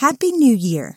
Happy New Year!